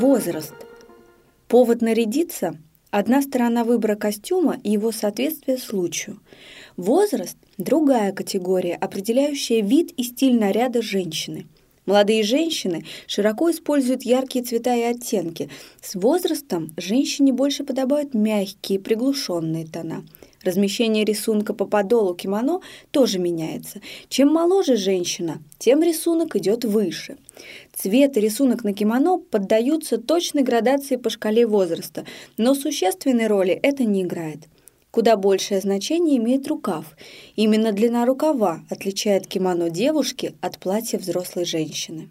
Возраст. Повод нарядиться – одна сторона выбора костюма и его соответствия случаю. Возраст – другая категория, определяющая вид и стиль наряда женщины. Молодые женщины широко используют яркие цвета и оттенки. С возрастом женщине больше подобают мягкие, приглушенные тона – Размещение рисунка по подолу кимоно тоже меняется. Чем моложе женщина, тем рисунок идет выше. Цвет и рисунок на кимоно поддаются точной градации по шкале возраста, но существенной роли это не играет. Куда большее значение имеет рукав. Именно длина рукава отличает кимоно девушки от платья взрослой женщины.